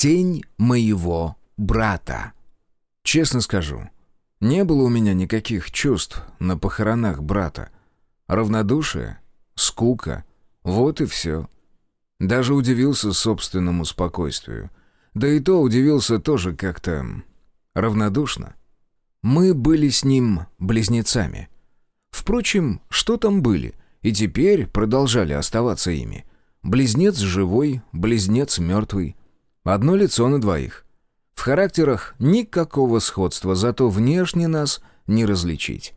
Тень моего брата. Честно скажу, не было у меня никаких чувств на похоронах брата. Равнодушие, скука — вот и все. Даже удивился собственному спокойствию. Да и то удивился тоже как-то равнодушно. Мы были с ним близнецами. Впрочем, что там были, и теперь продолжали оставаться ими. Близнец живой, близнец мертвый. Одно лицо на двоих. В характерах никакого сходства, зато внешне нас не различить.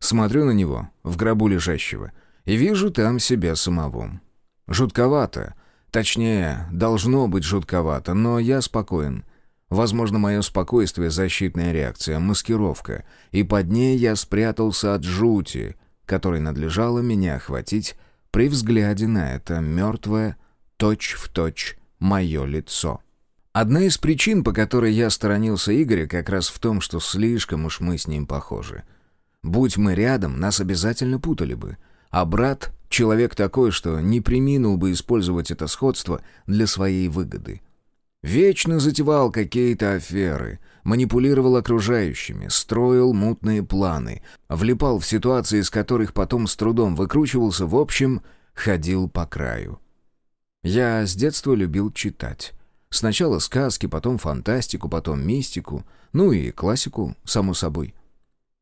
Смотрю на него, в гробу лежащего, и вижу там себя самого. Жутковато. Точнее, должно быть жутковато, но я спокоен. Возможно, мое спокойствие — защитная реакция, маскировка, и под ней я спрятался от жути, которой надлежало меня охватить при взгляде на это мертвое, точь-в-точь, мое лицо. Одна из причин, по которой я сторонился Игоря, как раз в том, что слишком уж мы с ним похожи. Будь мы рядом, нас обязательно путали бы. А брат — человек такой, что не приминул бы использовать это сходство для своей выгоды. Вечно затевал какие-то аферы, манипулировал окружающими, строил мутные планы, влипал в ситуации, из которых потом с трудом выкручивался, в общем, ходил по краю. Я с детства любил читать. Сначала сказки, потом фантастику, потом мистику, ну и классику, само собой.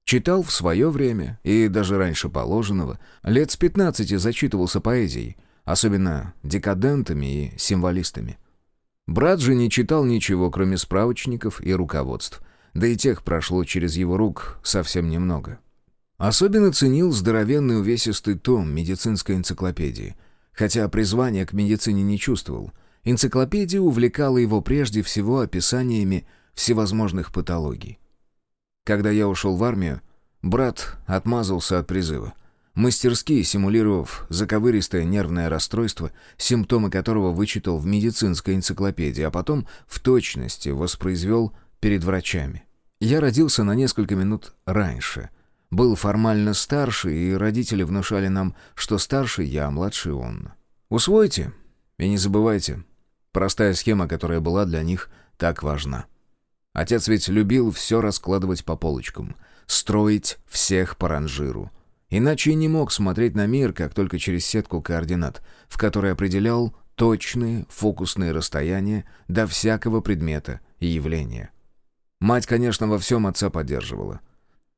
Читал в свое время, и даже раньше положенного, лет с пятнадцати зачитывался поэзией, особенно декадентами и символистами. Брат же не читал ничего, кроме справочников и руководств, да и тех прошло через его рук совсем немного. Особенно ценил здоровенный увесистый том медицинской энциклопедии, хотя призвания к медицине не чувствовал. Энциклопедия увлекала его прежде всего описаниями всевозможных патологий. Когда я ушел в армию, брат отмазался от призыва мастерски симулировав заковыристое нервное расстройство, симптомы которого вычитал в медицинской энциклопедии, а потом в точности воспроизвел перед врачами. Я родился на несколько минут раньше. Был формально старше, и родители внушали нам, что старше я, а младший он. Усвойте и не забывайте. Простая схема, которая была для них так важна. Отец ведь любил все раскладывать по полочкам, строить всех по ранжиру — Иначе и не мог смотреть на мир, как только через сетку координат, в которой определял точные фокусные расстояния до всякого предмета и явления. Мать, конечно, во всем отца поддерживала.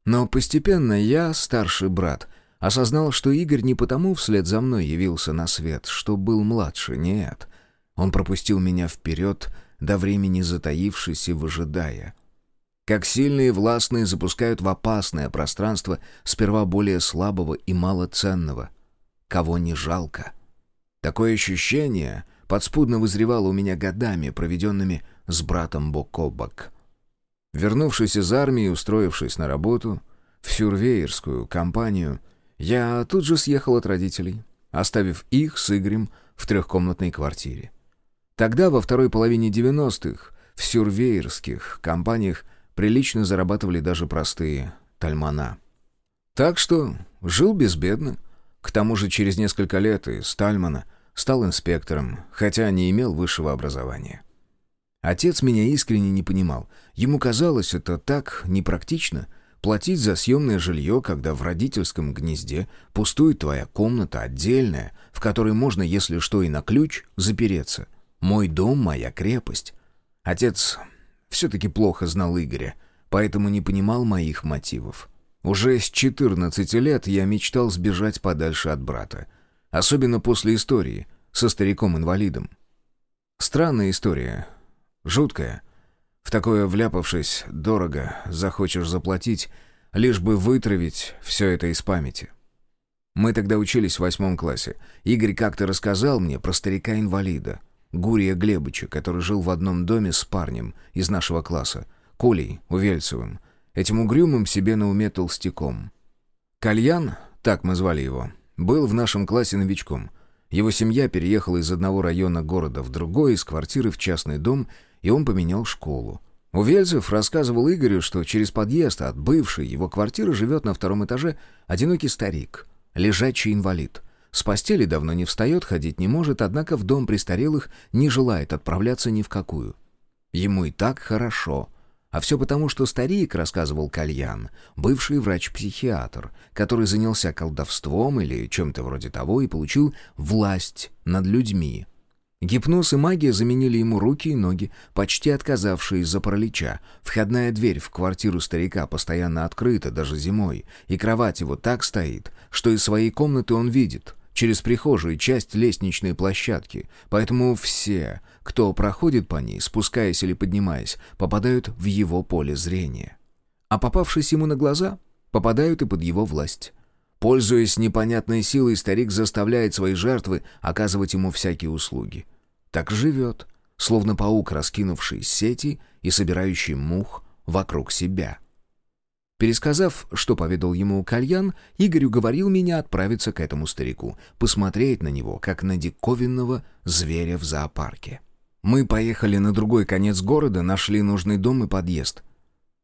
Но постепенно я, старший брат, осознал, что Игорь не потому вслед за мной явился на свет, что был младше, нет. Он пропустил меня вперед, до времени затаившись и выжидая — как сильные властные запускают в опасное пространство сперва более слабого и малоценного. Кого не жалко. Такое ощущение подспудно вызревало у меня годами, проведенными с братом бок о бок. Вернувшись из армии и устроившись на работу в сюрвеерскую компанию, я тут же съехал от родителей, оставив их с Игорем в трехкомнатной квартире. Тогда, во второй половине 90-х, в сюрвеерских компаниях Прилично зарабатывали даже простые тальмана. Так что жил безбедно. К тому же через несколько лет из тальмана стал инспектором, хотя не имел высшего образования. Отец меня искренне не понимал. Ему казалось это так непрактично — платить за съемное жилье, когда в родительском гнезде пустует твоя комната отдельная, в которой можно, если что и на ключ, запереться. Мой дом — моя крепость. Отец все-таки плохо знал Игоря, поэтому не понимал моих мотивов. Уже с 14 лет я мечтал сбежать подальше от брата. Особенно после истории со стариком-инвалидом. Странная история. Жуткая. В такое вляпавшись, дорого захочешь заплатить, лишь бы вытравить все это из памяти. Мы тогда учились в восьмом классе. Игорь как-то рассказал мне про старика-инвалида — Гурия Глебыча, который жил в одном доме с парнем из нашего класса, Колей Увельцевым, этим угрюмым себе на уме толстяком. Кальян, так мы звали его, был в нашем классе новичком. Его семья переехала из одного района города в другой, из квартиры в частный дом, и он поменял школу. Увельцев рассказывал Игорю, что через подъезд от бывшей его квартиры живет на втором этаже одинокий старик, лежачий инвалид — с постели давно не встает, ходить не может, однако в дом престарелых не желает отправляться ни в какую. Ему и так хорошо. А все потому, что старик, рассказывал Кальян, бывший врач-психиатр, который занялся колдовством или чем-то вроде того и получил власть над людьми. Гипноз и магия заменили ему руки и ноги, почти отказавшие из-за паралича. Входная дверь в квартиру старика постоянно открыта, даже зимой, и кровать его так стоит, что из своей комнаты он видит — через прихожую часть лестничной площадки, поэтому все, кто проходит по ней, спускаясь или поднимаясь, попадают в его поле зрения. А попавшись ему на глаза, попадают и под его власть. Пользуясь непонятной силой, старик заставляет свои жертвы оказывать ему всякие услуги. Так живет, словно паук, раскинувший сети и собирающий мух вокруг себя. Пересказав, что поведал ему Кальян, Игорь уговорил меня отправиться к этому старику, посмотреть на него, как на диковинного зверя в зоопарке. Мы поехали на другой конец города, нашли нужный дом и подъезд.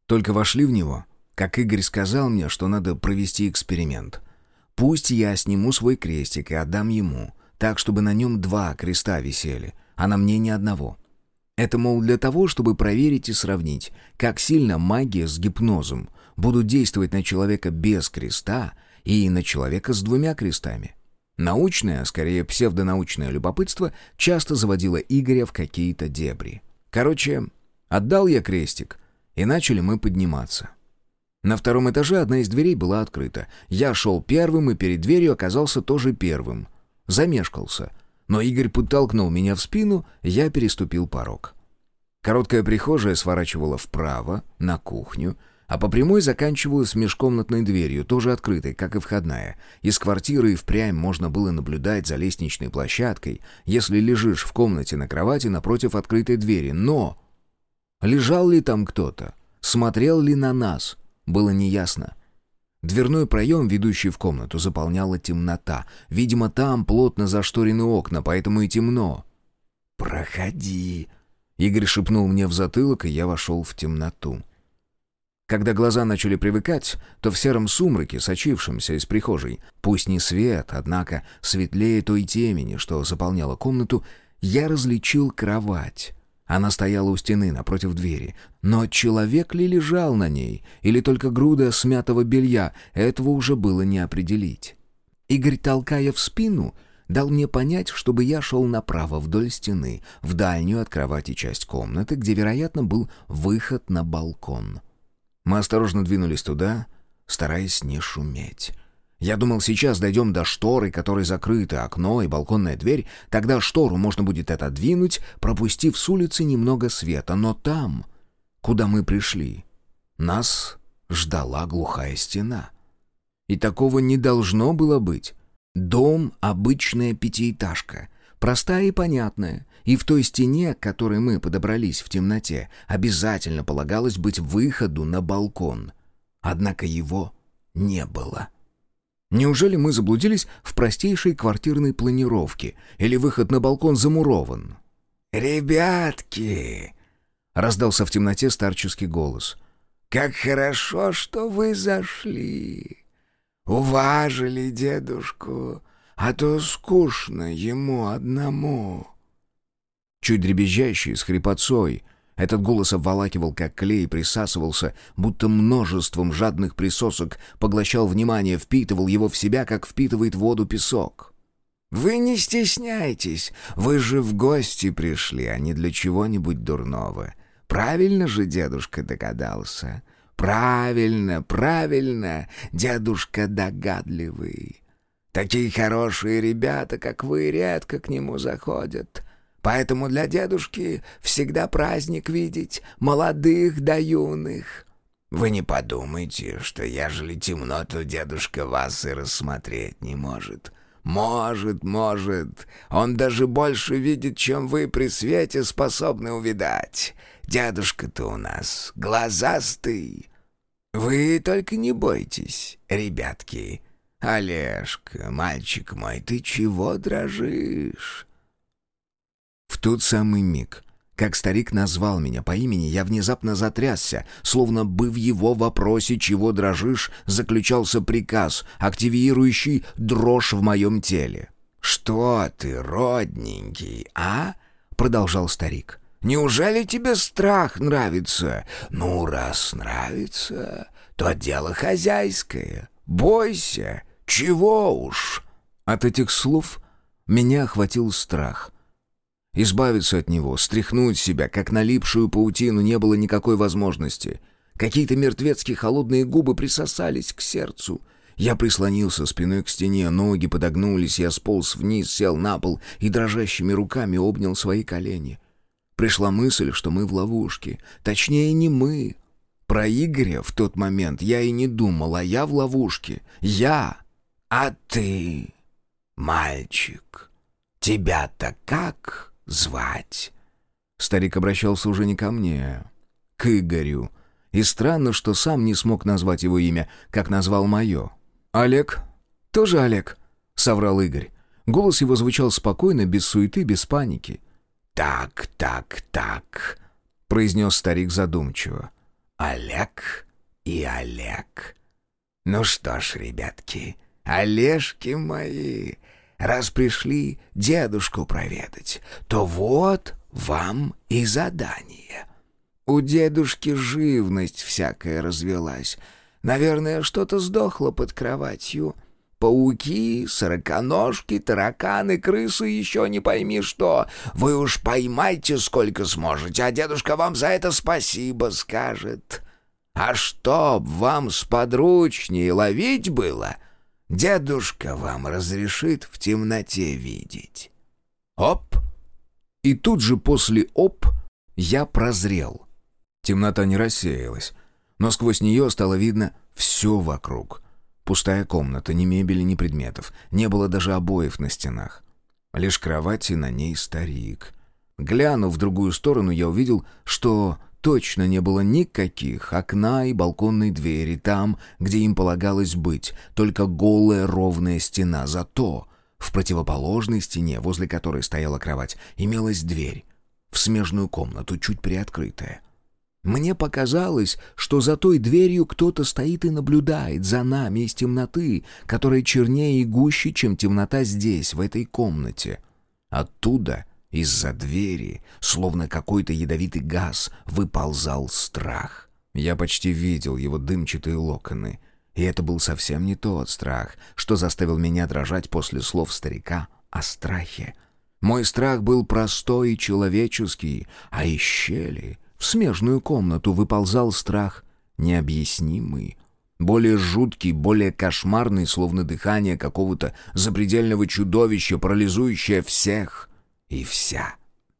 Только вошли в него, как Игорь сказал мне, что надо провести эксперимент. Пусть я сниму свой крестик и отдам ему, так, чтобы на нем два креста висели, а на мне ни одного. Это, мол, для того, чтобы проверить и сравнить, как сильно магия с гипнозом — будут действовать на человека без креста и на человека с двумя крестами. Научное, а скорее псевдонаучное любопытство часто заводило Игоря в какие-то дебри. Короче, отдал я крестик, и начали мы подниматься. На втором этаже одна из дверей была открыта. Я шел первым и перед дверью оказался тоже первым. Замешкался. Но Игорь подтолкнул меня в спину, я переступил порог. Короткая прихожая сворачивала вправо, на кухню, а по прямой заканчивалась межкомнатной дверью, тоже открытой, как и входная. Из квартиры и впрямь можно было наблюдать за лестничной площадкой, если лежишь в комнате на кровати напротив открытой двери. Но лежал ли там кто-то? Смотрел ли на нас? Было неясно. Дверной проем, ведущий в комнату, заполняла темнота. Видимо, там плотно зашторены окна, поэтому и темно. «Проходи», — Игорь шепнул мне в затылок, и я вошел в темноту. Когда глаза начали привыкать, то в сером сумраке, сочившемся из прихожей, пусть не свет, однако светлее той темени, что заполняла комнату, я различил кровать. Она стояла у стены напротив двери. Но человек ли лежал на ней, или только груда смятого белья, этого уже было не определить. Игорь, толкая в спину, дал мне понять, чтобы я шел направо вдоль стены, в дальнюю от кровати часть комнаты, где, вероятно, был выход на балкон. Мы осторожно двинулись туда, стараясь не шуметь. Я думал, сейчас дойдем до шторы, которой закрыты окно и балконная дверь, тогда штору можно будет отодвинуть, пропустив с улицы немного света. Но там, куда мы пришли, нас ждала глухая стена. И такого не должно было быть. Дом — обычная пятиэтажка, простая и понятная, и в той стене, к которой мы подобрались в темноте, обязательно полагалось быть выходу на балкон. Однако его не было. Неужели мы заблудились в простейшей квартирной планировке, или выход на балкон замурован? «Ребятки!» — раздался в темноте старческий голос. «Как хорошо, что вы зашли! Уважили дедушку, а то скучно ему одному!» Чуть дребезжащий, с хрипотцой. Этот голос обволакивал, как клей, присасывался, будто множеством жадных присосок, поглощал внимание, впитывал его в себя, как впитывает воду песок. «Вы не стесняйтесь, вы же в гости пришли, а не для чего-нибудь дурного. Правильно же дедушка догадался?» «Правильно, правильно, дедушка догадливый. Такие хорошие ребята, как вы, редко к нему заходят. Поэтому для дедушки всегда праздник видеть молодых да юных. Вы не подумайте, что ежели темно, то дедушка вас и рассмотреть не может. Может, может. Он даже больше видит, чем вы при свете способны увидать. Дедушка-то у нас глазастый. Вы только не бойтесь, ребятки. Олежка, мальчик мой, ты чего дрожишь? В тот самый миг, как старик назвал меня по имени, я внезапно затрясся, словно бы в его вопросе «чего дрожишь?» заключался приказ, активирующий дрожь в моем теле. «Что ты, родненький, а?» — продолжал старик. Неужели тебе страх нравится? Ну, раз нравится, то дело хозяйское. Бойся, чего уж». От этих слов меня охватил страх. Избавиться от него, стряхнуть себя, как налипшую паутину, не было никакой возможности. Какие-то мертвецкие холодные губы присосались к сердцу. Я прислонился спиной к стене, ноги подогнулись, я сполз вниз, сел на пол и дрожащими руками обнял свои колени. Пришла мысль, что мы в ловушке. Точнее, не мы. Про Игоря в тот момент я и не думал, а я в ловушке. Я! А ты, мальчик, тебя-то как?» Звать?» Старик обращался уже не ко мне, к Игорю. И странно, что сам не смог назвать его имя, как назвал мое. «Олег? Тоже Олег?» — соврал Игорь. Голос его звучал спокойно, без суеты, без паники. «Так, так, так», — произнес старик задумчиво. «Олег и Олег. Ну что ж, ребятки, Олежки мои, Раз пришли дедушку проведать, то вот вам и задание. У дедушки живность всякая развелась. Наверное, что-то сдохло под кроватью. Пауки, сороконожки, тараканы, крысы, еще не пойми что. Вы уж поймайте, сколько сможете, а дедушка вам за это спасибо скажет. А чтоб вам сподручнее ловить было — Дедушка вам разрешит в темноте видеть. Оп! И тут же после оп я прозрел. Темнота не рассеялась, но сквозь нее стало видно все вокруг. Пустая комната, ни мебели, ни предметов. Не было даже обоев на стенах. Лишь кровать и на ней старик. Глянув в другую сторону, я увидел, что точно не было никаких окна и балконной двери там, где им полагалось быть, только голая ровная стена. Зато в противоположной стене, возле которой стояла кровать, имелась дверь в смежную комнату, чуть приоткрытая. Мне показалось, что за той дверью кто-то стоит и наблюдает за нами из темноты, которая чернее и гуще, чем темнота здесь, в этой комнате. Оттуда из-за двери, словно какой-то ядовитый газ, выползал страх. Я почти видел его дымчатые локоны. И это был совсем не тот страх, что заставил меня дрожать после слов старика о страхе. Мой страх был простой и человеческий, а из щели в смежную комнату выползал страх необъяснимый, более жуткий, более кошмарный, словно дыхание какого-то запредельного чудовища, парализующее всех и вся.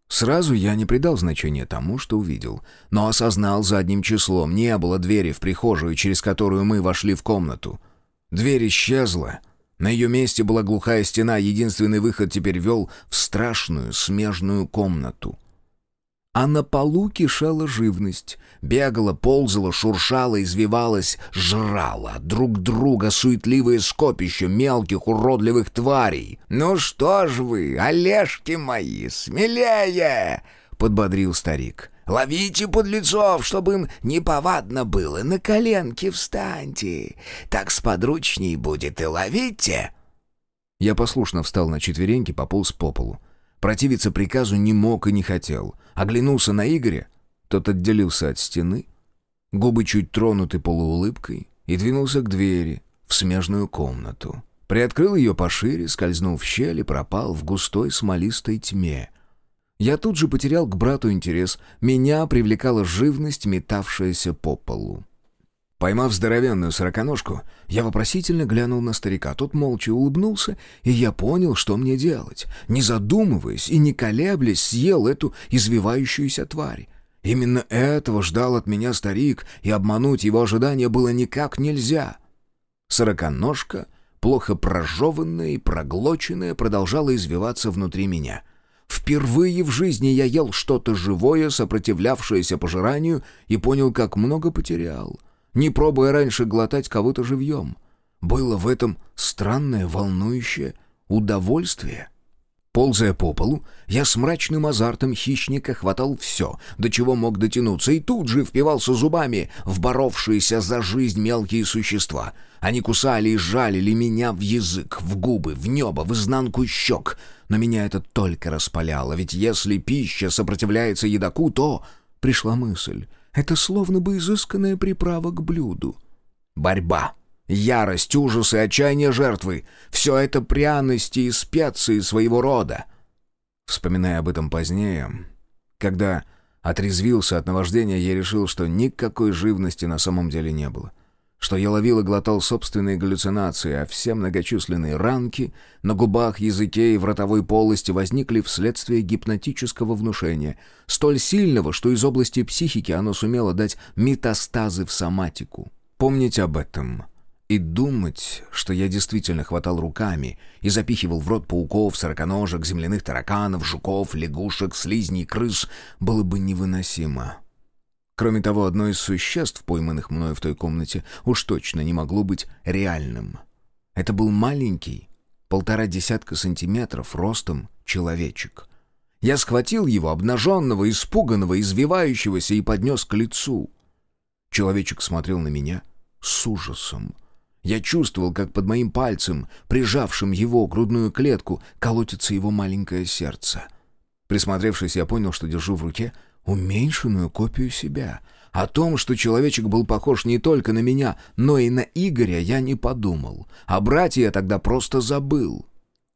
Сразу я не придал значения тому, что увидел, но осознал задним числом, не было двери в прихожую, через которую мы вошли в комнату. Дверь исчезла. На ее месте была глухая стена, единственный выход теперь вел в страшную смежную комнату — а на полу кишела живность. Бегала, ползала, шуршала, извивалась, жрала друг друга суетливые скопища мелких уродливых тварей. «Ну что ж вы, Олежки мои, смелее!» — подбодрил старик. «Ловите подлецов, чтобы им неповадно было, на коленки встаньте. Так сподручней будет и ловите!» Я послушно встал на четвереньки, пополз по полу. Противиться приказу не мог и не хотел. Оглянулся на Игоря. Тот отделился от стены, губы чуть тронуты полуулыбкой, и двинулся к двери, в смежную комнату. Приоткрыл ее пошире, скользнул в щель и пропал в густой смолистой тьме. Я тут же потерял к брату интерес. Меня привлекала живность, метавшаяся по полу. Поймав здоровенную сороконожку, я вопросительно глянул на старика. Тот молча улыбнулся, и я понял, что мне делать. Не задумываясь и не колеблясь, съел эту извивающуюся тварь. Именно этого ждал от меня старик, и обмануть его ожидания было никак нельзя. Сороконожка, плохо прожеванная и проглоченная, продолжала извиваться внутри меня. Впервые в жизни я ел что-то живое, сопротивлявшееся пожиранию, и понял, как много потерял — не пробуя раньше глотать кого-то живьем. Было в этом странное, волнующее удовольствие. Ползая по полу, я с мрачным азартом хищника хватал все, до чего мог дотянуться, и тут же впивался зубами в боровшиеся за жизнь мелкие существа. Они кусали и жалили меня в язык, в губы, в небо, в изнанку щек. Но меня это только распаляло, ведь если пища сопротивляется едоку, то... Пришла мысль. Это словно бы изысканная приправа к блюду. Борьба. Ярость, ужас и отчаяние жертвы — все это пряности и специи своего рода. Вспоминая об этом позднее, когда отрезвился от наваждения, я решил, что никакой живности на самом деле не было. Что я ловил и глотал собственные галлюцинации, а все многочисленные ранки на губах, языке и в ротовой полости возникли вследствие гипнотического внушения, столь сильного, что из области психики оно сумело дать метастазы в соматику. Помнить об этом и думать, что я действительно хватал руками и запихивал в рот пауков, сороконожек, земляных тараканов, жуков, лягушек, слизней, крыс, было бы невыносимо. Кроме того, одно из существ, пойманных мною в той комнате, уж точно не могло быть реальным. Это был маленький, полтора десятка сантиметров ростом человечек. Я схватил его, обнаженного, испуганного, извивающегося, и поднес к лицу. Человечек смотрел на меня с ужасом — я чувствовал, как под моим пальцем, прижавшим его грудную клетку, колотится его маленькое сердце. Присмотревшись, я понял, что держу в руке уменьшенную копию себя. О том, что человечек был похож не только на меня, но и на Игоря, я не подумал. О брате я тогда просто забыл.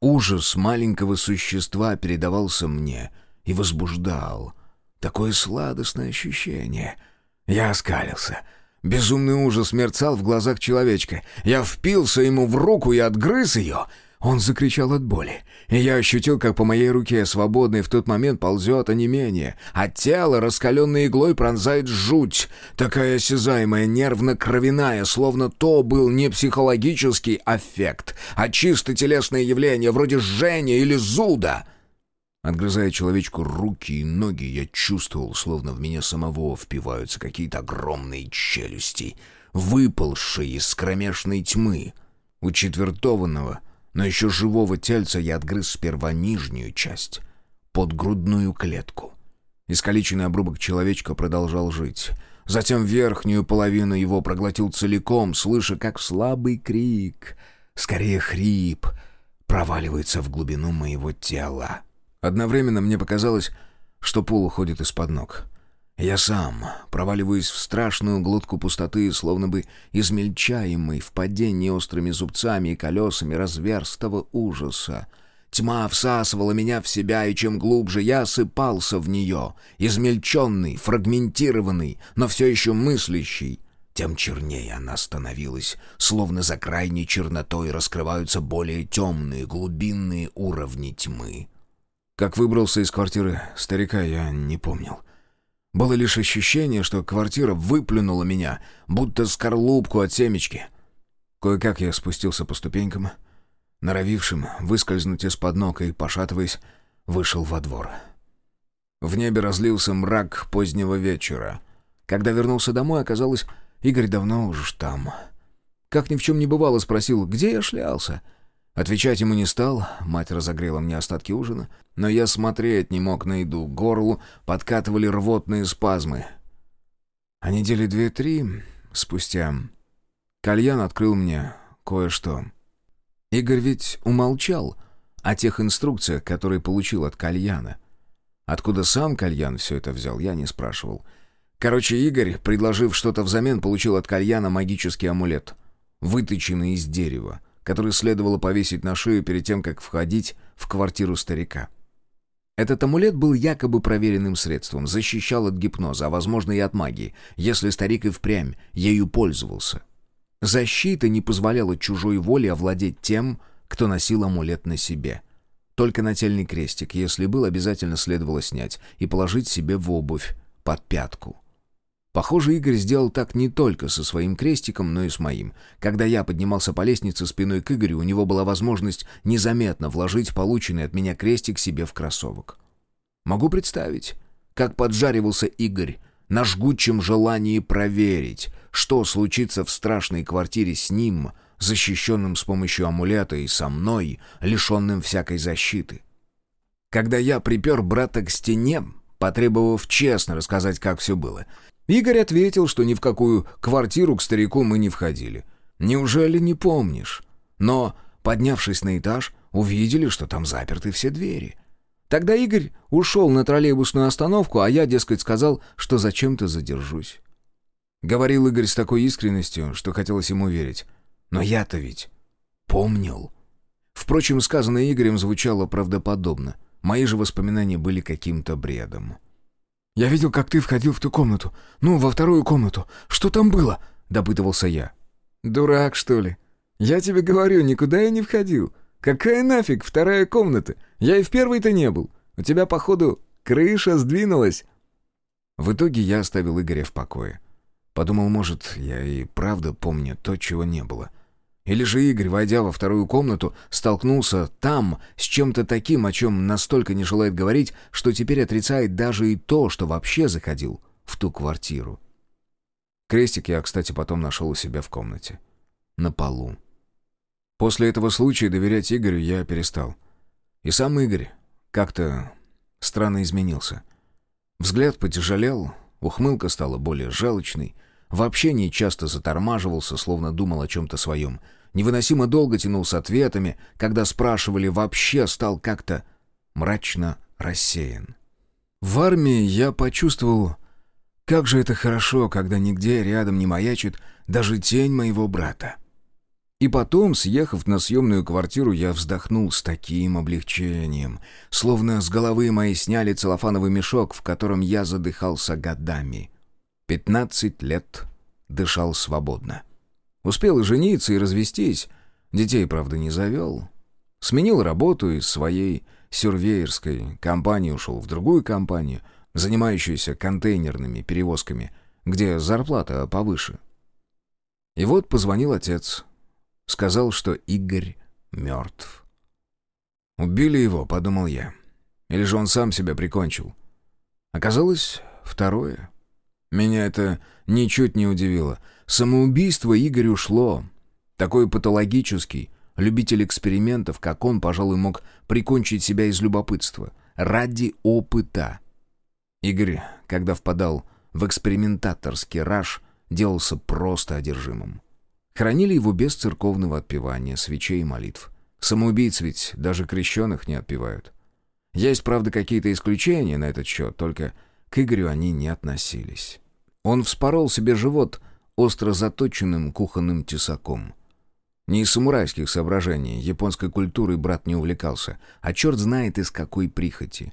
Ужас маленького существа передавался мне и возбуждал. Такое сладостное ощущение. Я оскалился — Безумный ужас мерцал в глазах человечка. Я впился ему в руку и отгрыз ее. Он закричал от боли. И я ощутил, как по моей руке, свободной в тот момент, ползет онемение, а тело, раскаленной иглой, пронзает жуть, такая осязаемая, нервно-кровяная, словно то был не психологический аффект, а чисто телесное явление, вроде жжения или зуда. Отгрызая человечку руки и ноги, я чувствовал, словно в меня самого впиваются какие-то огромные челюсти, выползшие из кромешной тьмы. У четвертованного, но еще живого тельца я отгрыз сперва нижнюю часть, под грудную клетку. Искалеченный обрубок человечка продолжал жить. Затем верхнюю половину его проглотил целиком, слыша, как слабый крик, скорее хрип, проваливается в глубину моего тела. Одновременно мне показалось, что пол уходит из-под ног. Я сам проваливаюсь в страшную глотку пустоты, словно бы измельчаемый в падении острыми зубцами и колесами разверстого ужаса. Тьма всасывала меня в себя, и чем глубже я осыпался в нее, измельченный, фрагментированный, но все еще мыслящий, тем чернее она становилась, словно за крайней чернотой раскрываются более темные, глубинные уровни тьмы. Как выбрался из квартиры старика, я не помнил. Было лишь ощущение, что квартира выплюнула меня, будто скорлупку от семечки. Кое-как я спустился по ступенькам, норовившим выскользнуть из-под ног и, пошатываясь, вышел во двор. В небе разлился мрак позднего вечера. Когда вернулся домой, оказалось, Игорь давно уж там. Как ни в чем не бывало, спросил, где я шлялся — Отвечать ему не стал, мать разогрела мне остатки ужина, но я смотреть не мог на еду, горлу подкатывали рвотные спазмы. А недели две-три спустя Кальян открыл мне кое-что. Игорь ведь умолчал о тех инструкциях, которые получил от Кальяна. Откуда сам Кальян все это взял, я не спрашивал. Короче, Игорь, предложив что-то взамен, получил от Кальяна магический амулет, выточенный из дерева который следовало повесить на шею перед тем, как входить в квартиру старика. Этот амулет был якобы проверенным средством, защищал от гипноза, а возможно и от магии, если старик и впрямь ею пользовался. Защита не позволяла чужой воле овладеть тем, кто носил амулет на себе. Только нательный крестик, если был, обязательно следовало снять и положить себе в обувь под пятку. Похоже, Игорь сделал так не только со своим крестиком, но и с моим. Когда я поднимался по лестнице спиной к Игорю, у него была возможность незаметно вложить полученный от меня крестик себе в кроссовок. Могу представить, как поджаривался Игорь на жгучем желании проверить, что случится в страшной квартире с ним, защищенным с помощью амулета, и со мной, лишенным всякой защиты. Когда я припер брата к стене, потребовав честно рассказать, как все было, Игорь ответил, что ни в какую квартиру к старику мы не входили. «Неужели не помнишь?» Но, поднявшись на этаж, увидели, что там заперты все двери. Тогда Игорь ушел на троллейбусную остановку, а я, дескать, сказал, что зачем-то задержусь. Говорил Игорь с такой искренностью, что хотелось ему верить. Но я-то ведь помнил. Впрочем, сказанное Игорем звучало правдоподобно. Мои же воспоминания были каким-то бредом. «Я видел, как ты входил в ту комнату. Ну, во вторую комнату. Что там было?» — допытывался я. «Дурак, что ли? Я тебе говорю, никуда я не входил. Какая нафиг вторая комната? Я и в первой-то не был. У тебя, походу, крыша сдвинулась». В итоге я оставил Игоря в покое. Подумал, может, я и правда помню то, чего не было. Или же Игорь, войдя во вторую комнату, столкнулся там с чем-то таким, о чем настолько не желает говорить, что теперь отрицает даже и то, что вообще заходил в ту квартиру. Крестик я, кстати, потом нашел у себя в комнате. На полу. После этого случая доверять Игорю я перестал. И сам Игорь как-то странно изменился. Взгляд потяжелел, ухмылка стала более жалочной, в общении часто затормаживался, словно думал о чем-то своем. Невыносимо долго тянул с ответами, когда спрашивали, вообще стал как-то мрачно рассеян. В армии я почувствовал, как же это хорошо, когда нигде рядом не маячит даже тень моего брата. И потом, съехав на съемную квартиру, я вздохнул с таким облегчением, словно с головы моей сняли целлофановый мешок, в котором я задыхался годами. Пятнадцать лет дышал свободно. Успел и жениться, и развестись. Детей, правда, не завел. Сменил работу из своей сюрвеерской компании ушел в другую компанию, занимающуюся контейнерными перевозками, где зарплата повыше. И вот позвонил отец. Сказал, что Игорь мертв. «Убили его», — подумал я. Или же он сам себя прикончил. Оказалось, второе. Меня это ничуть не удивило. Самоубийство Игорю шло. Такой патологический, любитель экспериментов, как он, пожалуй, мог прикончить себя из любопытства. Ради опыта. Игорь, когда впадал в экспериментаторский раж, делался просто одержимым. Хранили его без церковного отпевания, свечей и молитв. Самоубийц ведь даже крещенных не отпевают. Есть, правда, какие-то исключения на этот счет, только к Игорю они не относились. Он вспорол себе живот остро заточенным кухонным тесаком. Не из самурайских соображений, японской культурой брат не увлекался, а черт знает из какой прихоти.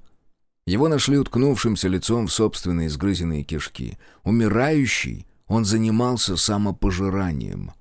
Его нашли уткнувшимся лицом в собственные сгрызенные кишки. Умирающий, он занимался самопожиранием.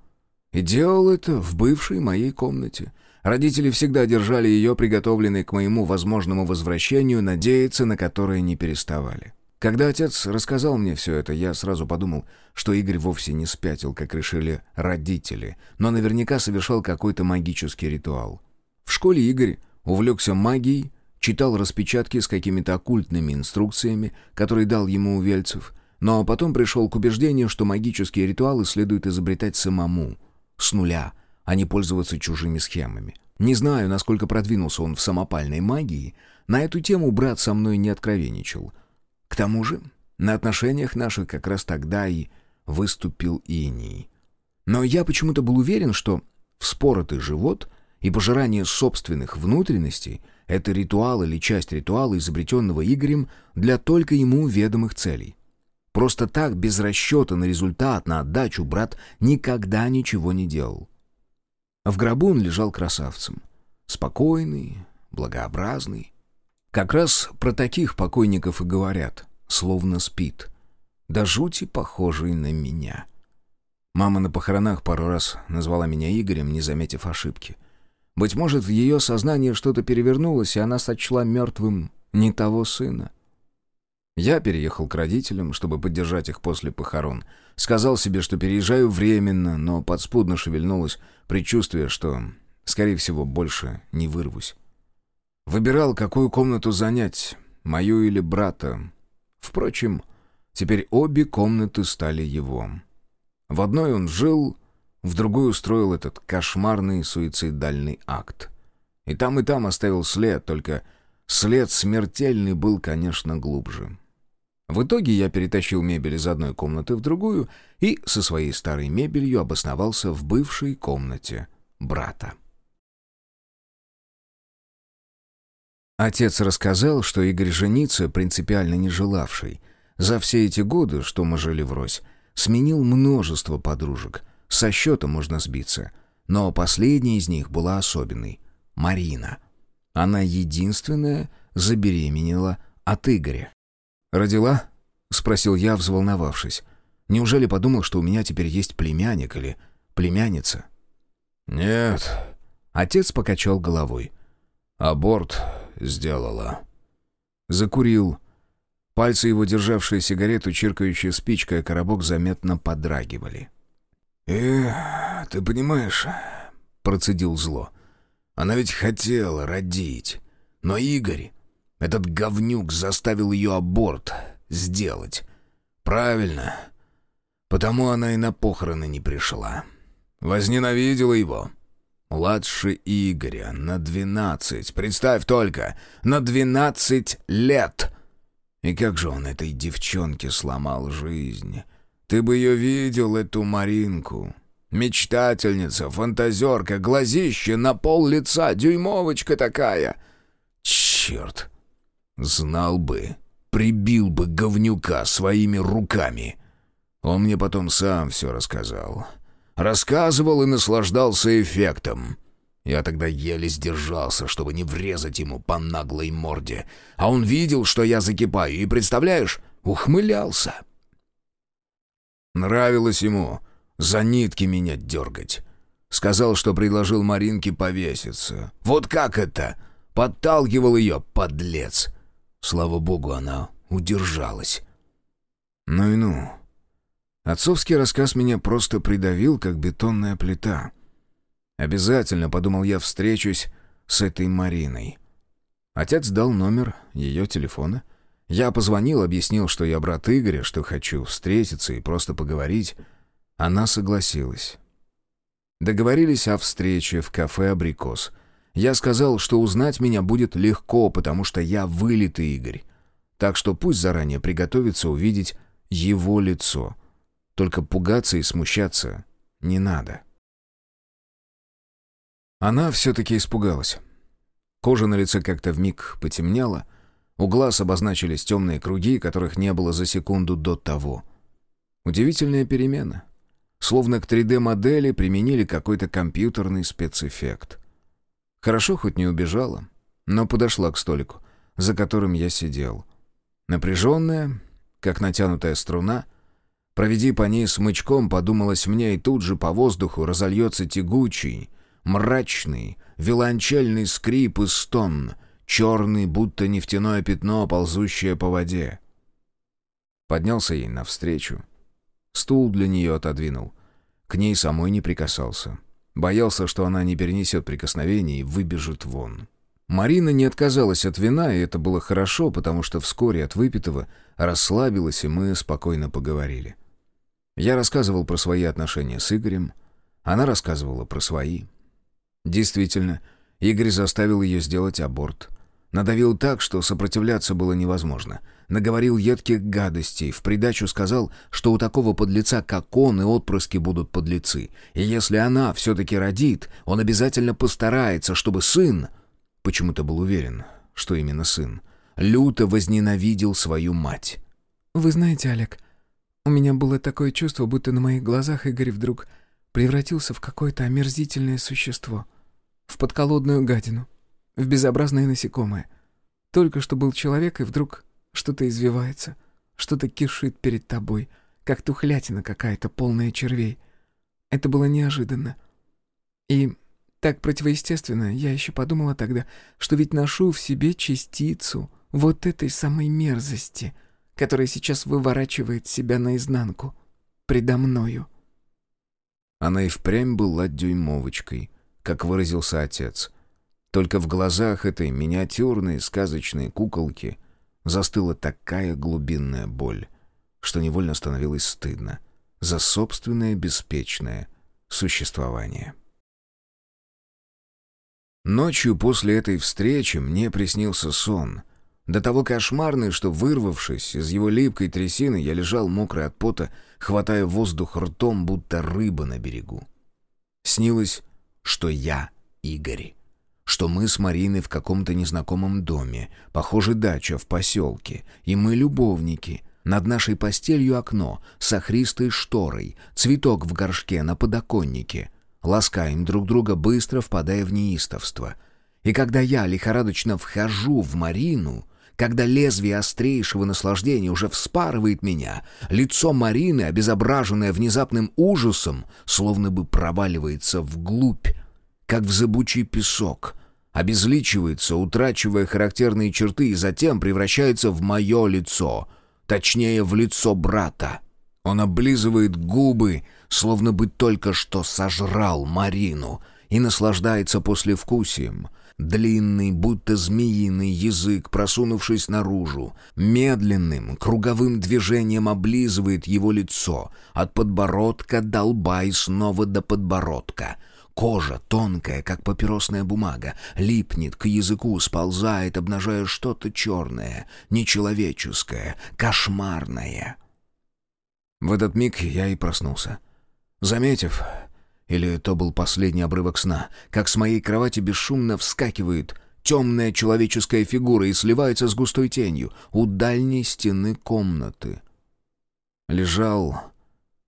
И делал это в бывшей моей комнате. Родители всегда держали ее, приготовленной к моему возможному возвращению, надеяться на которое не переставали. Когда отец рассказал мне все это, я сразу подумал, что Игорь вовсе не спятил, как решили родители, но наверняка совершал какой-то магический ритуал. В школе Игорь увлекся магией, читал распечатки с какими-то оккультными инструкциями, которые дал ему Увельцев, но потом пришел к убеждению, что магические ритуалы следует изобретать самому, с нуля, а не пользоваться чужими схемами. Не знаю, насколько продвинулся он в самопальной магии, на эту тему брат со мной не откровенничал — к тому же на отношениях наших как раз тогда и выступил иней. Но я почему-то был уверен, что вспоротый живот и пожирание собственных внутренностей — это ритуал или часть ритуала, изобретенного Игорем для только ему ведомых целей. Просто так, без расчета на результат, на отдачу, брат никогда ничего не делал. В гробу он лежал красавцем. Спокойный, благообразный, как раз про таких покойников и говорят, словно спит. Да жути похожий на меня. Мама на похоронах пару раз назвала меня Игорем, не заметив ошибки. Быть может, в ее сознании что-то перевернулось, и она сочла мертвым не того сына. Я переехал к родителям, чтобы поддержать их после похорон. Сказал себе, что переезжаю временно, но подспудно шевельнулось предчувствие, что, скорее всего, больше не вырвусь. Выбирал, какую комнату занять, мою или брата. Впрочем, теперь обе комнаты стали его. В одной он жил, в другой устроил этот кошмарный суицидальный акт. И там, и там оставил след, только след смертельный был, конечно, глубже. В итоге я перетащил мебель из одной комнаты в другую и со своей старой мебелью обосновался в бывшей комнате брата. Отец рассказал, что Игорь жениться, принципиально не желавший, за все эти годы, что мы жили врозь, сменил множество подружек. Со счета можно сбиться. Но последняя из них была особенной — Марина. Она единственная забеременела от Игоря. «Родила?» — спросил я, взволновавшись. «Неужели подумал, что у меня теперь есть племянник или племянница?» «Нет». Отец покачал головой. «Аборт сделала». Закурил. Пальцы его, державшие сигарету, чиркающие спичкой, а коробок заметно подрагивали. «И ты понимаешь...» — процедил зло. «Она ведь хотела родить. Но Игорь, этот говнюк, заставил ее аборт сделать. Правильно. Потому она и на похороны не пришла. Возненавидела его. Младше Игоря на двенадцать. Представь только, на двенадцать лет. И как же он этой девчонке сломал жизнь. Ты бы ее видел, эту Маринку. Мечтательница, фантазерка, глазище на пол лица, дюймовочка такая. Черт! Знал бы, прибил бы говнюка своими руками. Он мне потом сам все рассказал. Рассказывал и наслаждался эффектом. Я тогда еле сдержался, чтобы не врезать ему по наглой морде. А он видел, что я закипаю, и, представляешь, ухмылялся. Нравилось ему за нитки меня дергать. Сказал, что предложил Маринке повеситься. Вот как это? Подталкивал ее, подлец. Слава богу, она удержалась. Ну и ну. Отцовский рассказ меня просто придавил, как бетонная плита. Обязательно, подумал я, встречусь с этой Мариной. Отец дал номер ее телефона. Я позвонил, объяснил, что я брат Игоря, что хочу встретиться и просто поговорить. Она согласилась. Договорились о встрече в кафе «Абрикос». Я сказал, что узнать меня будет легко, потому что я вылитый Игорь. Так что пусть заранее приготовится увидеть его лицо. Только пугаться и смущаться не надо. Она все-таки испугалась. Кожа на лице как-то вмиг потемнела, у глаз обозначились темные круги, которых не было за секунду до того. Удивительная перемена. Словно к 3D-модели применили какой-то компьютерный спецэффект. Хорошо хоть не убежала, но подошла к столику, за которым я сидел. Напряженная, как натянутая струна, проведи по ней смычком, подумалось мне, и тут же по воздуху разольется тягучий, мрачный, виолончельный скрип и стон, черный, будто нефтяное пятно, ползущее по воде. Поднялся ей навстречу. Стул для нее отодвинул. К ней самой не прикасался. Боялся, что она не перенесет прикосновений и выбежит вон. Марина не отказалась от вина, и это было хорошо, потому что вскоре от выпитого расслабилась, и мы спокойно поговорили. Я рассказывал про свои отношения с Игорем, она рассказывала про свои. Действительно, Игорь заставил ее сделать аборт. Надавил так, что сопротивляться было невозможно. Наговорил едких гадостей, в придачу сказал, что у такого подлеца, как он, и отпрыски будут подлецы. И если она все-таки родит, он обязательно постарается, чтобы сын... Почему-то был уверен, что именно сын. Люто возненавидел свою мать. «Вы знаете, Олег, у меня было такое чувство, будто на моих глазах Игорь вдруг превратился в какое-то омерзительное существо, в подколодную гадину, в безобразное насекомое. Только что был человек, и вдруг что-то извивается, что-то кишит перед тобой, как тухлятина какая-то, полная червей. Это было неожиданно. И так противоестественно, я еще подумала тогда, что ведь ношу в себе частицу вот этой самой мерзости, которая сейчас выворачивает себя наизнанку, предо мною. Она и впрямь была дюймовочкой, как выразился отец. Только в глазах этой миниатюрной сказочной куколки застыла такая глубинная боль, что невольно становилось стыдно за собственное беспечное существование. Ночью после этой встречи мне приснился сон. До того кошмарный, что, вырвавшись из его липкой трясины, я лежал мокрый от пота, хватая воздух ртом, будто рыба на берегу. Снилось, что я Игорь что мы с Мариной в каком-то незнакомом доме, похоже, дача в поселке, и мы любовники. Над нашей постелью окно с охристой шторой, цветок в горшке на подоконнике. Ласкаем друг друга, быстро впадая в неистовство. И когда я лихорадочно вхожу в Марину, когда лезвие острейшего наслаждения уже вспарывает меня, лицо Марины, обезображенное внезапным ужасом, словно бы проваливается вглубь, как в зыбучий песок, обезличивается, утрачивая характерные черты и затем превращается в мое лицо, точнее, в лицо брата. Он облизывает губы, словно бы только что сожрал Марину, и наслаждается послевкусием — Длинный, будто змеиный язык, просунувшись наружу, медленным, круговым движением облизывает его лицо, от подбородка до лба и снова до подбородка. Кожа, тонкая, как папиросная бумага, липнет к языку, сползает, обнажая что-то черное, нечеловеческое, кошмарное. В этот миг я и проснулся. Заметив, или то был последний обрывок сна, как с моей кровати бесшумно вскакивает темная человеческая фигура и сливается с густой тенью у дальней стены комнаты. Лежал,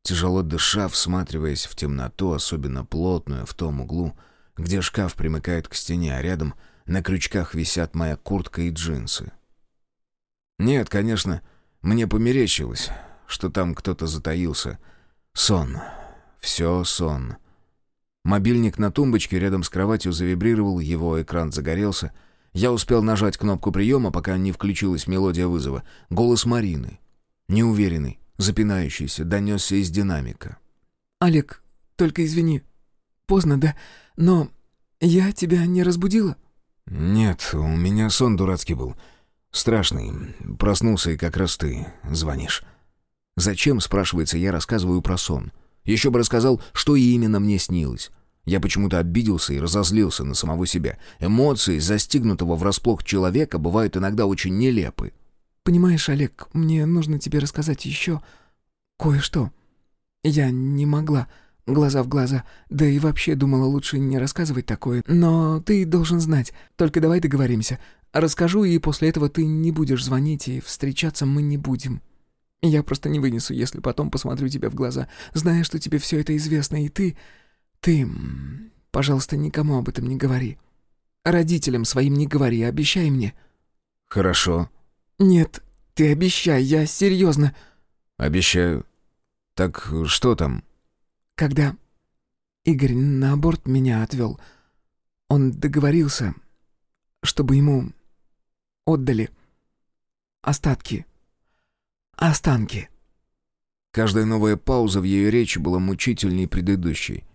тяжело дыша, всматриваясь в темноту, особенно плотную, в том углу, где шкаф примыкает к стене, а рядом на крючках висят моя куртка и джинсы. Нет, конечно, мне померещилось, что там кто-то затаился. Сон. Все сон. Мобильник на тумбочке рядом с кроватью завибрировал, его экран загорелся. Я успел нажать кнопку приема, пока не включилась мелодия вызова. Голос Марины. Неуверенный, запинающийся, донесся из динамика. «Олег, только извини. Поздно, да? Но я тебя не разбудила?» «Нет, у меня сон дурацкий был. Страшный. Проснулся, и как раз ты звонишь». «Зачем, спрашивается, я рассказываю про сон?» Еще бы рассказал, что именно мне снилось. Я почему-то обиделся и разозлился на самого себя. Эмоции застигнутого врасплох человека бывают иногда очень нелепы. «Понимаешь, Олег, мне нужно тебе рассказать еще кое-что. Я не могла, глаза в глаза, да и вообще думала лучше не рассказывать такое. Но ты должен знать, только давай договоримся. Расскажу, и после этого ты не будешь звонить, и встречаться мы не будем». Я просто не вынесу, если потом посмотрю тебе в глаза, зная, что тебе все это известно, и ты... Ты... Пожалуйста, никому об этом не говори. Родителям своим не говори, обещай мне». «Хорошо». «Нет, ты обещай, я серьезно». «Обещаю. Так что там?» «Когда Игорь на аборт меня отвел, он договорился, чтобы ему отдали остатки» останки». Каждая новая пауза в ее речи была мучительней предыдущей.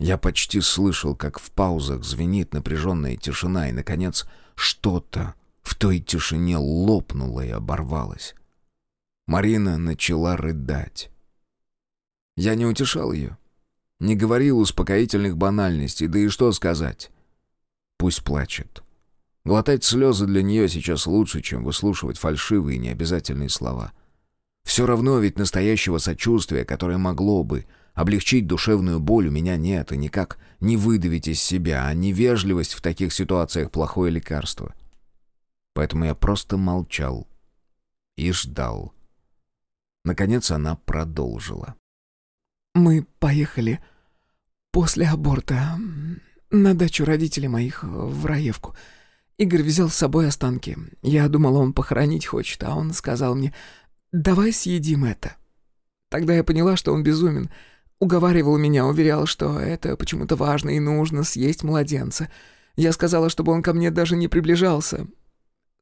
Я почти слышал, как в паузах звенит напряженная тишина, и, наконец, что-то в той тишине лопнуло и оборвалось. Марина начала рыдать. Я не утешал ее, не говорил успокоительных банальностей, да и что сказать. Пусть плачет. Глотать слезы для нее сейчас лучше, чем выслушивать фальшивые и необязательные слова. Все равно ведь настоящего сочувствия, которое могло бы облегчить душевную боль, у меня нет, и никак не выдавить из себя, а невежливость в таких ситуациях плохое лекарство. Поэтому я просто молчал и ждал. Наконец она продолжила. «Мы поехали после аборта на дачу родителей моих в Раевку». Игорь взял с собой останки. Я думал, он похоронить хочет, а он сказал мне, «Давай съедим это». Тогда я поняла, что он безумен. Уговаривал меня, уверял, что это почему-то важно и нужно съесть младенца. Я сказала, чтобы он ко мне даже не приближался.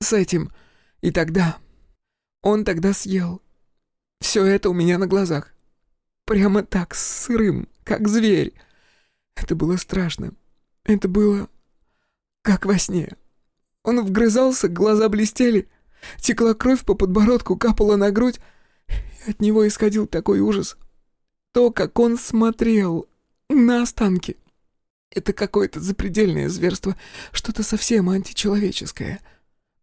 С этим. И тогда... Он тогда съел. Все это у меня на глазах. Прямо так, сырым, как зверь. Это было страшно. Это было как во сне. Он вгрызался, глаза блестели. Текла кровь по подбородку, капала на грудь. И от него исходил такой ужас. То, как он смотрел на останки. Это какое-то запредельное зверство, что-то совсем античеловеческое.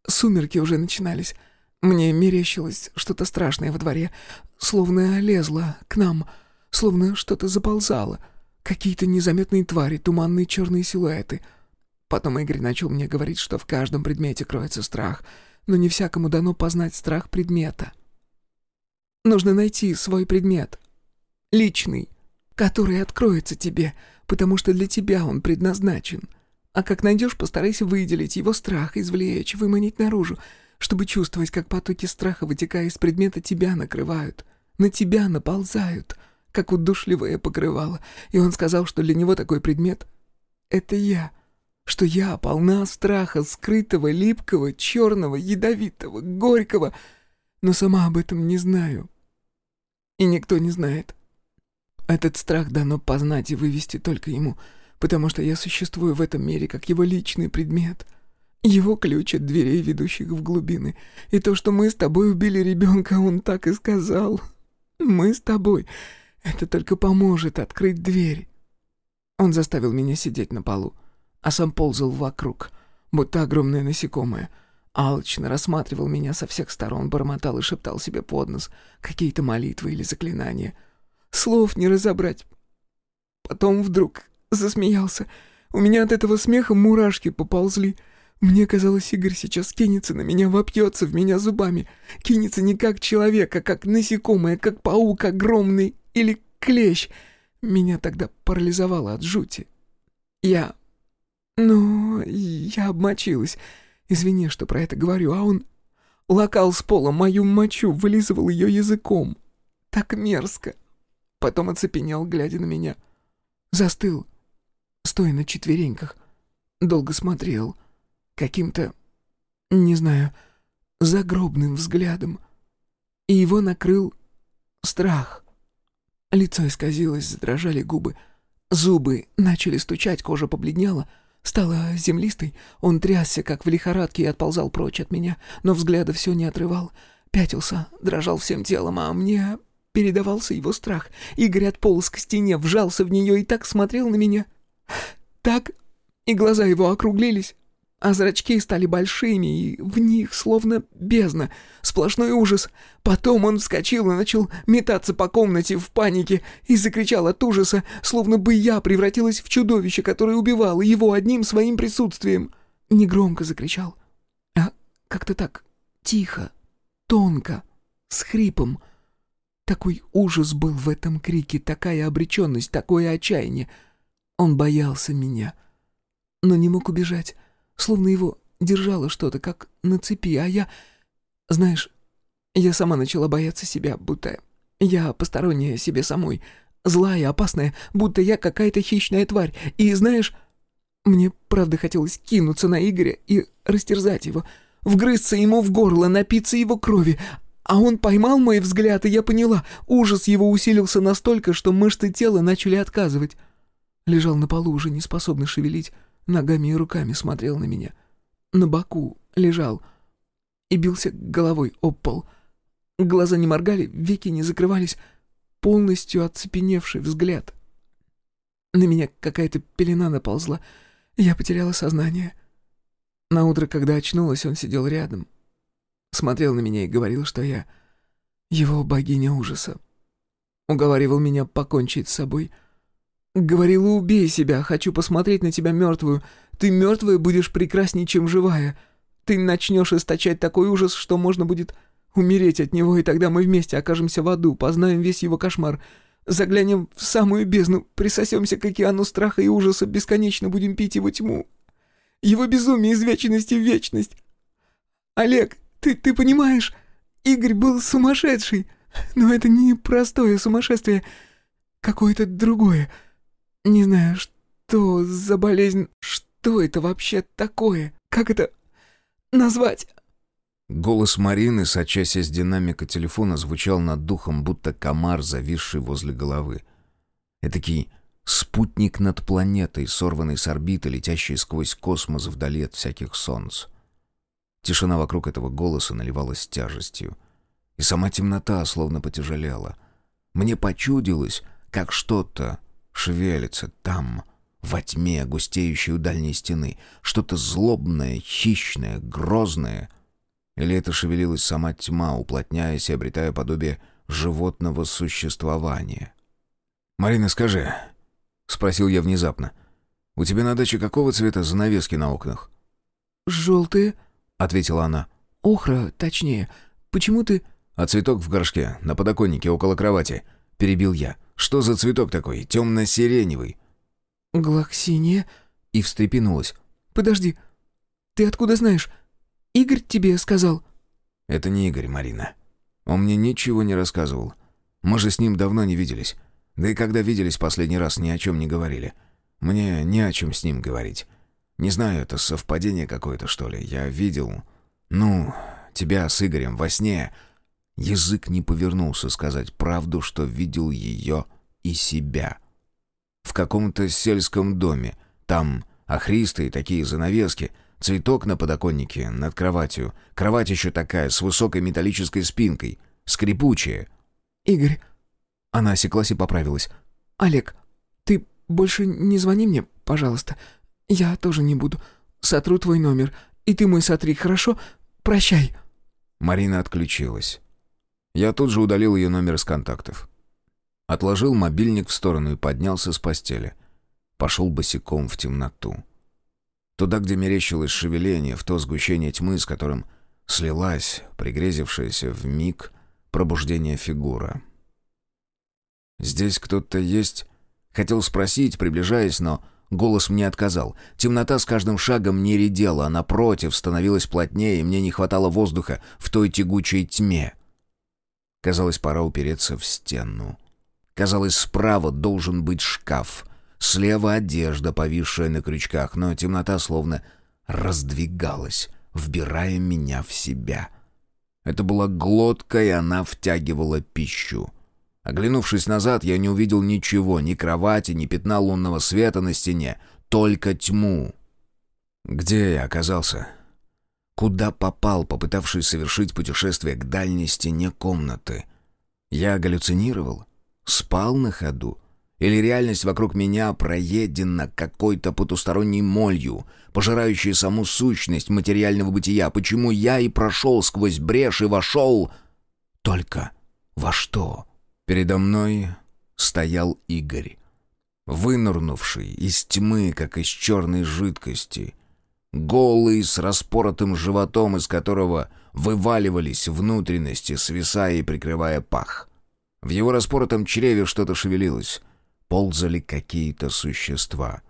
Сумерки уже начинались. Мне мерещилось что-то страшное во дворе, словно лезло к нам, словно что-то заползало. Какие-то незаметные твари, туманные черные силуэты — Потом Игорь начал мне говорить, что в каждом предмете кроется страх, но не всякому дано познать страх предмета. Нужно найти свой предмет, личный, который откроется тебе, потому что для тебя он предназначен. А как найдешь, постарайся выделить его страх, извлечь, выманить наружу, чтобы чувствовать, как потоки страха, вытекая из предмета, тебя накрывают, на тебя наползают, как удушливое покрывало. И он сказал, что для него такой предмет — это я, что я полна страха, скрытого, липкого, черного, ядовитого, горького, но сама об этом не знаю. И никто не знает. Этот страх дано познать и вывести только ему, потому что я существую в этом мире как его личный предмет — его ключ от дверей, ведущих в глубины. И то, что мы с тобой убили ребенка, он так и сказал. Мы с тобой. Это только поможет открыть дверь. Он заставил меня сидеть на полу, а сам ползал вокруг, будто огромное насекомое. Алчно рассматривал меня со всех сторон, бормотал и шептал себе под нос какие-то молитвы или заклинания. Слов не разобрать. Потом вдруг засмеялся. У меня от этого смеха мурашки поползли — мне казалось, Игорь сейчас кинется на меня, вопьется в меня зубами. Кинется не как человек, а как насекомое, как паук огромный или клещ. Меня тогда парализовало от жути. Я... Ну, я обмочилась. Извини, что про это говорю, а он лакал с пола мою мочу, вылизывал ее языком. Так мерзко. Потом оцепенел, глядя на меня. Застыл, стоя на четвереньках. Долго смотрел — каким-то, не знаю, загробным взглядом. И его накрыл страх. Лицо исказилось, задрожали губы. Зубы начали стучать, кожа побледнела, стала землистой. Он трясся, как в лихорадке, и отползал прочь от меня, но взгляда все не отрывал. Пятился, дрожал всем телом, а мне передавался его страх. Игорь отполз к стене, вжался в нее и так смотрел на меня. Так, и глаза его округлились а зрачки стали большими, и в них словно бездна, сплошной ужас. Потом он вскочил и начал метаться по комнате в панике и закричал от ужаса, словно бы я превратилась в чудовище, которое убивало его одним своим присутствием. Негромко закричал, а как-то так тихо, тонко, с хрипом. Такой ужас был в этом крике, такая обреченность, такое отчаяние. Он боялся меня, но не мог убежать словно его держало что-то, как на цепи, а я... Знаешь, я сама начала бояться себя, будто я посторонняя себе самой, злая, опасная, будто я какая-то хищная тварь. И знаешь, мне правда хотелось кинуться на Игоря и растерзать его, вгрызться ему в горло, напиться его крови. А он поймал мой взгляд, и я поняла, ужас его усилился настолько, что мышцы тела начали отказывать. Лежал на полу, уже не способный шевелить, ногами и руками смотрел на меня. На боку лежал и бился головой об пол. Глаза не моргали, веки не закрывались, полностью оцепеневший взгляд. На меня какая-то пелена наползла, я потеряла сознание. На утро, когда очнулась, он сидел рядом, смотрел на меня и говорил, что я его богиня ужаса. Уговаривал меня покончить с собой — Говорила, убей себя, хочу посмотреть на тебя мертвую. Ты мертвая будешь прекраснее, чем живая. Ты начнешь источать такой ужас, что можно будет умереть от него, и тогда мы вместе окажемся в аду, познаем весь его кошмар. Заглянем в самую бездну, присосемся к океану страха и ужаса, бесконечно будем пить его тьму. Его безумие из вечности в вечность. Олег, ты, ты понимаешь, Игорь был сумасшедший, но это не простое сумасшествие, какое-то другое. Не знаю, что за болезнь, что это вообще такое? Как это назвать?» Голос Марины, сочась из динамика телефона, звучал над духом, будто комар, зависший возле головы. Этакий спутник над планетой, сорванный с орбиты, летящий сквозь космос вдали от всяких солнц. Тишина вокруг этого голоса наливалась тяжестью. И сама темнота словно потяжелела. Мне почудилось, как что-то шевелится там, во тьме, густеющей у дальней стены. Что-то злобное, хищное, грозное. Или это шевелилась сама тьма, уплотняясь и обретая подобие животного существования. «Марина, скажи», — спросил я внезапно, У тебя на даче какого цвета занавески на окнах?» «Желтые», — ответила она. «Охра, точнее. Почему ты...» «А цветок в горшке, на подоконнике, около кровати», — перебил я. «Что за цветок такой? Темно-сиреневый». «Глаксиния?» И встрепенулась. «Подожди, ты откуда знаешь? Игорь тебе сказал?» «Это не Игорь, Марина. Он мне ничего не рассказывал. Мы же с ним давно не виделись. Да и когда виделись последний раз, ни о чем не говорили. Мне не о чем с ним говорить. Не знаю, это совпадение какое-то, что ли. Я видел... Ну, тебя с Игорем во сне. Язык не повернулся сказать правду, что видел ее и себя. В каком-то сельском доме. Там охристые такие занавески, цветок на подоконнике над кроватью. Кровать еще такая, с высокой металлической спинкой. Скрипучая. «Игорь...» Она осеклась и поправилась. «Олег, ты больше не звони мне, пожалуйста. Я тоже не буду. Сотру твой номер. И ты мой сотри, хорошо? Прощай». Марина отключилась. Я тут же удалил ее номер из контактов. Отложил мобильник в сторону и поднялся с постели. Пошел босиком в темноту. Туда, где мерещилось шевеление, в то сгущение тьмы, с которым слилась пригрезившаяся в миг пробуждения фигура. «Здесь кто-то есть?» Хотел спросить, приближаясь, но голос мне отказал. Темнота с каждым шагом не редела, а напротив становилась плотнее, и мне не хватало воздуха в той тягучей тьме. Казалось, пора упереться в стену. Казалось, справа должен быть шкаф. Слева одежда, повисшая на крючках, но темнота словно раздвигалась, вбирая меня в себя. Это была глотка, и она втягивала пищу. Оглянувшись назад, я не увидел ничего, ни кровати, ни пятна лунного света на стене, только тьму. Где я оказался? Куда попал, попытавшись совершить путешествие к дальней стене комнаты? Я галлюцинировал? Спал на ходу? Или реальность вокруг меня проедена какой-то потусторонней молью, пожирающей саму сущность материального бытия? Почему я и прошел сквозь брешь и вошел... Только во что? Передо мной стоял Игорь, вынырнувший из тьмы, как из черной жидкости, голый, с распоротым животом, из которого вываливались внутренности, свисая и прикрывая пах. В его распоротом чреве что-то шевелилось, ползали какие-то существа.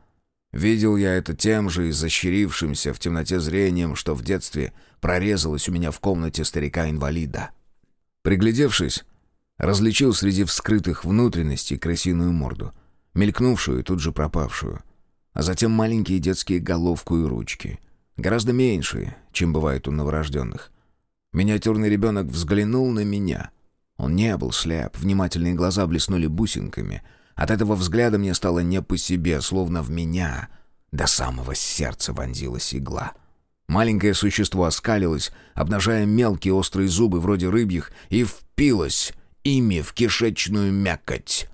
Видел я это тем же изощрившимся в темноте зрением, что в детстве прорезалось у меня в комнате старика-инвалида. Приглядевшись, Различил среди вскрытых внутренностей крысиную морду, мелькнувшую и тут же пропавшую. А затем маленькие детские головку и ручки. Гораздо меньшие, чем бывает у новорожденных. Миниатюрный ребенок взглянул на меня. Он не был слеп, внимательные глаза блеснули бусинками. От этого взгляда мне стало не по себе, словно в меня до самого сердца вонзилась игла. Маленькое существо оскалилось, обнажая мелкие острые зубы вроде рыбьих, и впилось ими в кишечную мякоть.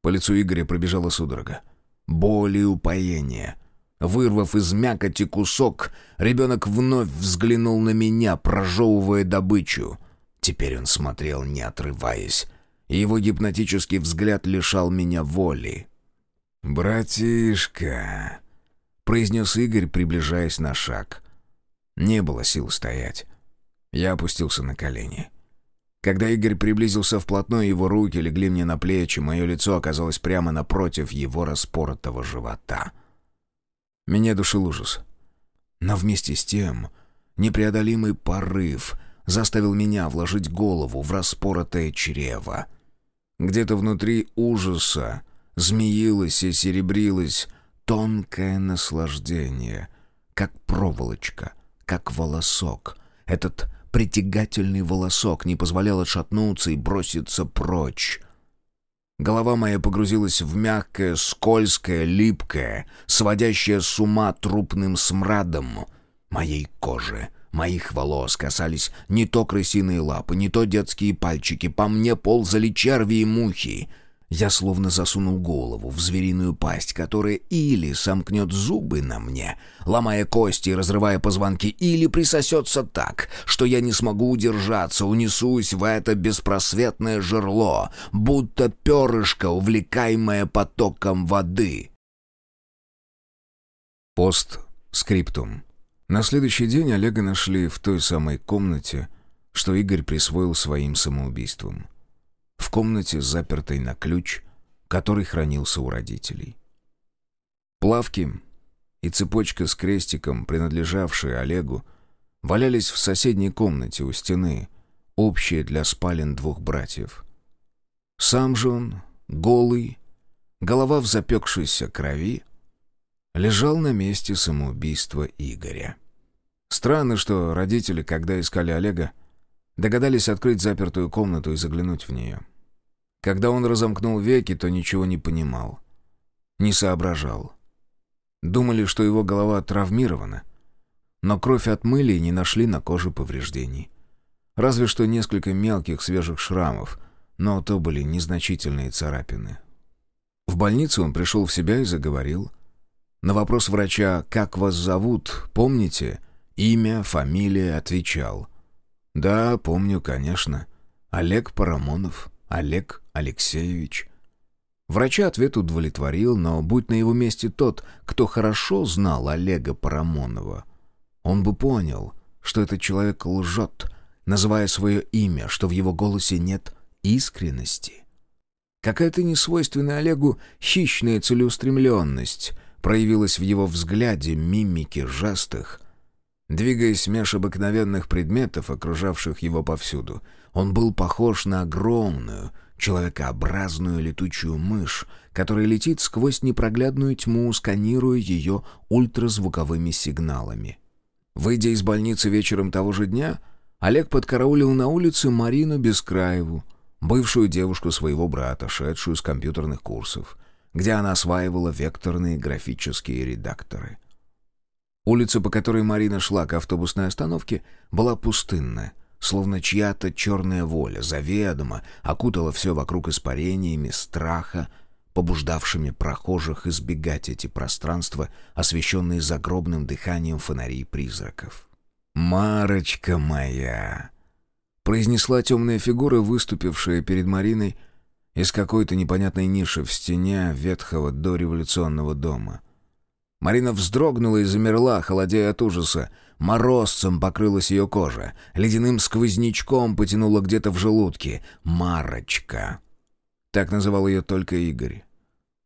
По лицу Игоря пробежала судорога. Боль и упоение. Вырвав из мякоти кусок, ребенок вновь взглянул на меня, прожевывая добычу. Теперь он смотрел, не отрываясь, его гипнотический взгляд лишал меня воли. «Братишка», — произнес Игорь, приближаясь на шаг. Не было сил стоять. Я опустился на колени. Когда Игорь приблизился вплотную, его руки легли мне на плечи, мое лицо оказалось прямо напротив его распоротого живота. Меня душил ужас. Но вместе с тем непреодолимый порыв заставил меня вложить голову в распоротое чрево. Где-то внутри ужаса змеилось и серебрилось тонкое наслаждение, как проволочка, как волосок. Этот Притягательный волосок не позволял отшатнуться и броситься прочь. Голова моя погрузилась в мягкое, скользкое, липкое, сводящее с ума трупным смрадом моей кожи. Моих волос касались не то крысиные лапы, не то детские пальчики. По мне ползали черви и мухи. Я словно засунул голову в звериную пасть, которая или сомкнет зубы на мне, ломая кости и разрывая позвонки, или присосется так, что я не смогу удержаться, унесусь в это беспросветное жерло, будто перышко, увлекаемое потоком воды. Постскриптум. На следующий день Олега нашли в той самой комнате, что Игорь присвоил своим самоубийством. В комнате, запертой на ключ, который хранился у родителей. Плавки и цепочка с крестиком, принадлежавшие Олегу, валялись в соседней комнате у стены, общие для спален двух братьев. Сам же он, голый, голова в запекшейся крови, лежал на месте самоубийства Игоря. Странно, что родители, когда искали Олега, догадались открыть запертую комнату и заглянуть в нее. Когда он разомкнул веки, то ничего не понимал, не соображал. Думали, что его голова травмирована, но кровь отмыли и не нашли на коже повреждений. Разве что несколько мелких свежих шрамов, но то были незначительные царапины. В больницу он пришел в себя и заговорил. На вопрос врача «Как вас зовут?» помните? Имя, фамилия отвечал. «Да, помню, конечно. Олег Парамонов, Олег Алексеевич». Врача ответ удовлетворил, но будь на его месте тот, кто хорошо знал Олега Парамонова, он бы понял, что этот человек лжет, называя свое имя, что в его голосе нет искренности. Какая-то несвойственная Олегу хищная целеустремленность проявилась в его взгляде, мимике, жестах. Двигаясь меж обыкновенных предметов, окружавших его повсюду, он был похож на огромную, человекообразную летучую мышь, которая летит сквозь непроглядную тьму, сканируя ее ультразвуковыми сигналами. Выйдя из больницы вечером того же дня, Олег подкараулил на улице Марину Бескраеву, бывшую девушку своего брата, шедшую с компьютерных курсов, где она осваивала векторные графические редакторы. Улица, по которой Марина шла к автобусной остановке, была пустынная, словно чья-то черная воля заведомо окутала все вокруг испарениями страха, побуждавшими прохожих избегать эти пространства, освещенные загробным дыханием фонарей призраков. «Марочка моя!» — произнесла темная фигура, выступившая перед Мариной из какой-то непонятной ниши в стене ветхого дореволюционного дома. Марина вздрогнула и замерла, холодея от ужаса, Морозцем покрылась ее кожа, ледяным сквознячком потянуло где-то в желудке. Марочка. Так называл ее только Игорь.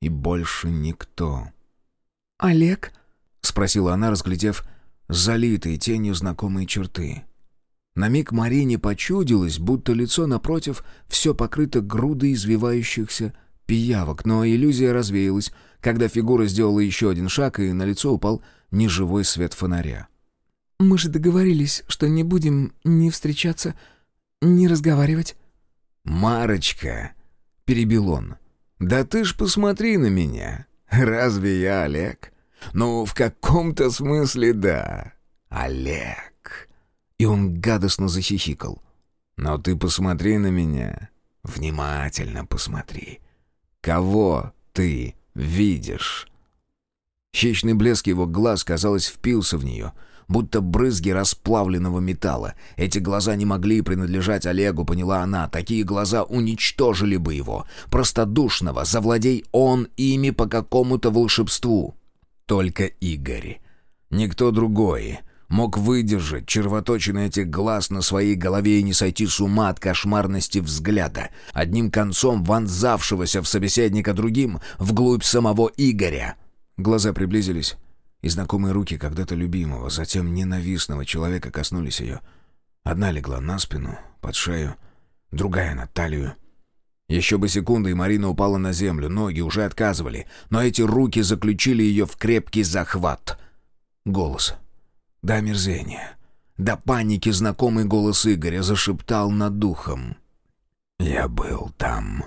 И больше никто. «Олег?» — спросила она, разглядев залитые тенью знакомые черты. На миг Марине почудилось, будто лицо напротив все покрыто грудой извивающихся пиявок, но иллюзия развеялась, когда фигура сделала еще один шаг, и на лицо упал неживой свет фонаря. Мы же договорились, что не будем ни встречаться, ни разговаривать». «Марочка», — перебил он, — «да ты ж посмотри на меня. Разве я Олег? Ну, в каком-то смысле да. Олег». И он гадостно захихикал. «Но ты посмотри на меня. Внимательно посмотри. Кого ты видишь?» Хищный блеск его глаз, казалось, впился в нее — будто брызги расплавленного металла. Эти глаза не могли принадлежать Олегу, поняла она. Такие глаза уничтожили бы его. Простодушного, завладей он ими по какому-то волшебству. Только Игорь. Никто другой мог выдержать червоточины этих глаз на своей голове и не сойти с ума от кошмарности взгляда, одним концом вонзавшегося в собеседника другим вглубь самого Игоря. Глаза приблизились, и знакомые руки когда-то любимого, затем ненавистного человека коснулись ее. Одна легла на спину, под шею, другая на талию. Еще бы секунды, и Марина упала на землю, ноги уже отказывали, но эти руки заключили ее в крепкий захват. Голос. До омерзения. До паники знакомый голос Игоря зашептал над духом. «Я был там.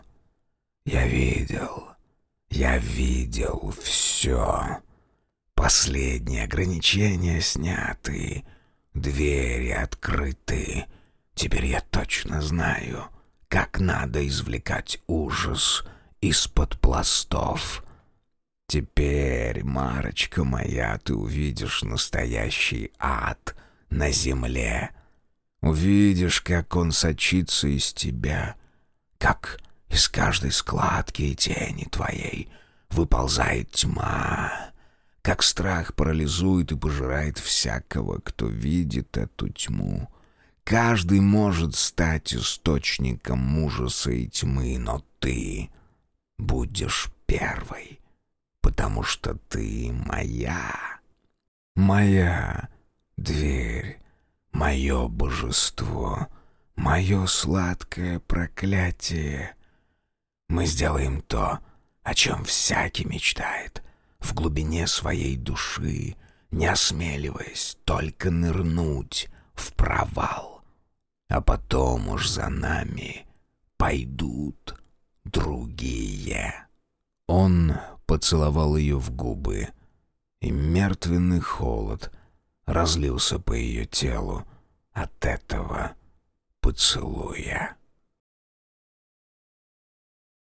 Я видел. Я видел все». Последние ограничения сняты, двери открыты. Теперь я точно знаю, как надо извлекать ужас из-под пластов. Теперь, Марочка моя, ты увидишь настоящий ад на земле. Увидишь, как он сочится из тебя, как из каждой складки и тени твоей выползает тьма, как страх парализует и пожирает всякого, кто видит эту тьму. Каждый может стать источником ужаса и тьмы, но ты будешь первой, потому что ты моя. Моя дверь, мое божество, мое сладкое проклятие. Мы сделаем то, о чем всякий мечтает, в глубине своей души, не осмеливаясь только нырнуть в провал. А потом уж за нами пойдут другие. Он поцеловал ее в губы, и мертвенный холод разлился по ее телу от этого поцелуя.